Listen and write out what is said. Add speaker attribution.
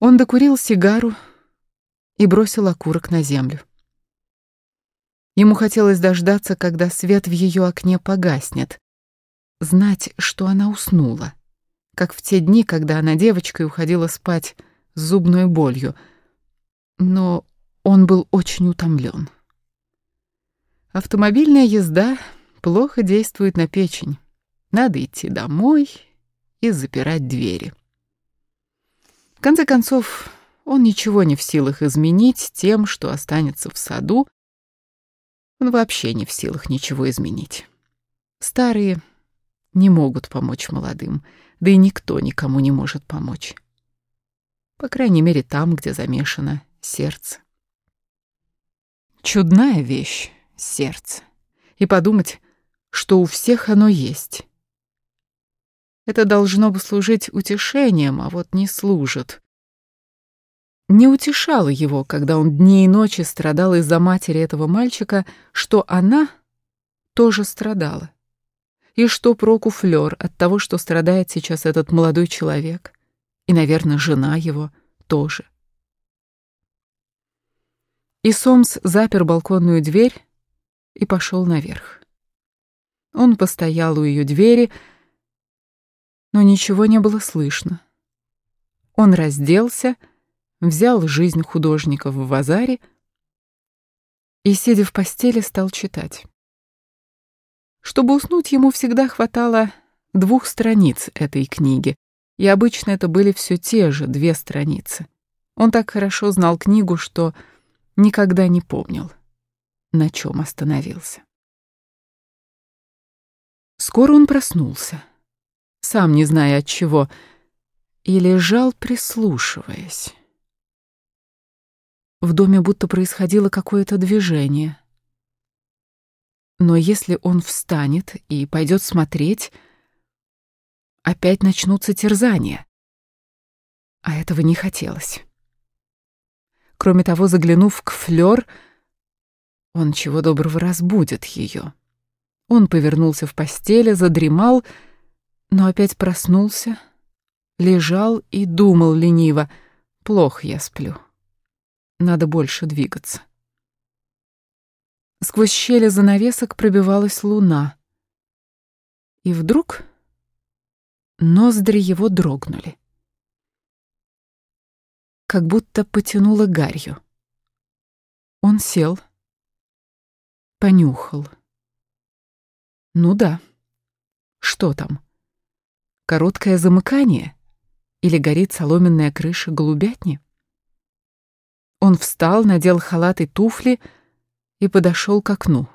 Speaker 1: Он докурил сигару и бросил окурок на землю. Ему хотелось дождаться, когда свет в ее окне погаснет, знать, что она уснула, как в те дни, когда она девочкой уходила спать с зубной болью. Но он был очень утомлен. Автомобильная езда плохо действует на печень. Надо идти домой и запирать двери. В конце концов, он ничего не в силах изменить тем, что останется в саду. Он вообще не в силах ничего изменить. Старые не могут помочь молодым, да и никто никому не может помочь. По крайней мере, там, где замешано сердце. Чудная вещь — сердце. И подумать, что у всех оно есть. Это должно бы служить утешением, а вот не служит. Не утешало его, когда он дни и ночи страдал из-за матери этого мальчика, что она тоже страдала. И что проку Флёр от того, что страдает сейчас этот молодой человек? И, наверное, жена его тоже. И Сомс запер балконную дверь и пошел наверх. Он постоял у ее двери, но ничего не было слышно. Он разделся, взял жизнь художников в Вазаре и, сидя в постели, стал читать. Чтобы уснуть, ему всегда хватало двух страниц этой книги, и обычно это были все те же две страницы. Он так хорошо знал книгу, что никогда не помнил, на чем остановился. Скоро он проснулся сам не зная от чего, и лежал, прислушиваясь. В доме будто происходило какое-то движение. Но если он встанет и пойдет смотреть, опять начнутся терзания. А этого не хотелось. Кроме того, заглянув к Флёр, он чего доброго разбудит ее. Он повернулся в постели, задремал но опять проснулся, лежал и думал лениво. Плохо я сплю. Надо больше двигаться. Сквозь щели занавесок пробивалась луна. И вдруг ноздри его дрогнули. Как будто потянуло гарью. Он сел, понюхал. Ну да, что там? Короткое замыкание? Или горит соломенная крыша голубятни? Он встал, надел халат и туфли и подошел к окну.